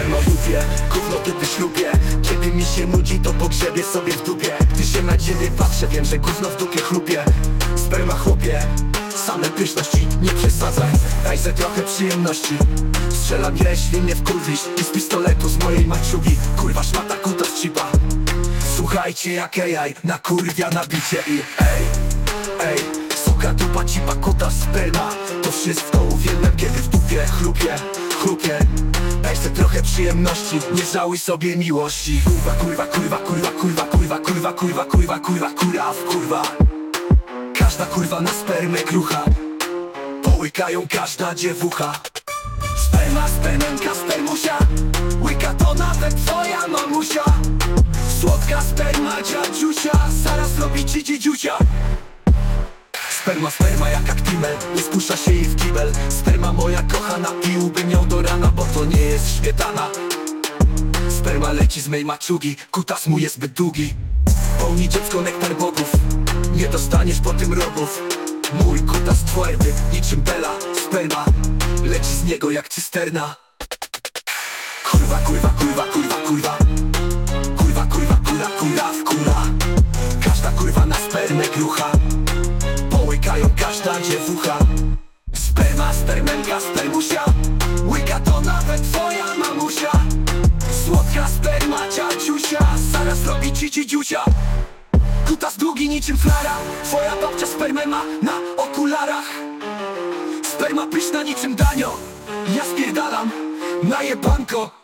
dupie Gówno kiedy ślubie Kiedy mi się nudzi to pogrzebię sobie w dupie. Gdy się na ciebie patrzę wiem, że gówno w dupie chlupie Sperma chłopie Same pyszności, nie przesadzaj. Daj ze trochę przyjemności. Strzelam jeśli mnie wkurwisz. I z pistoletu z mojej maczugi Kurwa szmata kuta z chipa Słuchajcie jak AI na kurwia nabicie i ej, ej Suka dupa cipa kuta sperma. To wszystko uwielbiam kiedy w dupie chlupie, chlupie Daj se trochę przyjemności, nie żałuj sobie miłości Kurwa, kurwa, kurwa, kurwa, kurwa, kurwa, kurwa, kurwa, kurwa, kurwa, kurwa, kurwa Każda kurwa na spermę krucha Połykają każda dziewucha Sperma, spermenka, spermusia Łyka to nawet twoja mamusia Słodka sperma dziadziusia Zaraz robi ci dzidziusia Sperma, sperma jak aktimel Nie spuszcza się jej w kibel moja kochana Piłbym ją do rana, bo to nie jest śmietana. Sperma leci z mej maczugi Kutas mu jest zbyt długi. Pełni dziecko nektar bogów Nie dostaniesz po tym robów Mój kutas twardy, niczym Bela Sperma leci z niego jak cysterna. Kurwa, kurwa, kurwa, kurwa, kurwa. Kurwa, kurwa, kurwa, kurwa, Każda kurwa na spermę grucha. Połykają każda dziewucha Sperma, spermenka, spermusia Łyka to nawet twoja mamusia. Słodka sperma, ciaciusia Zaraz robi ci dzidziusia. Kutas długi niczym flara. Twoja babcia spermę ma na okularach. Sperma pyszna niczym danio. Ja spierdalam na jebanko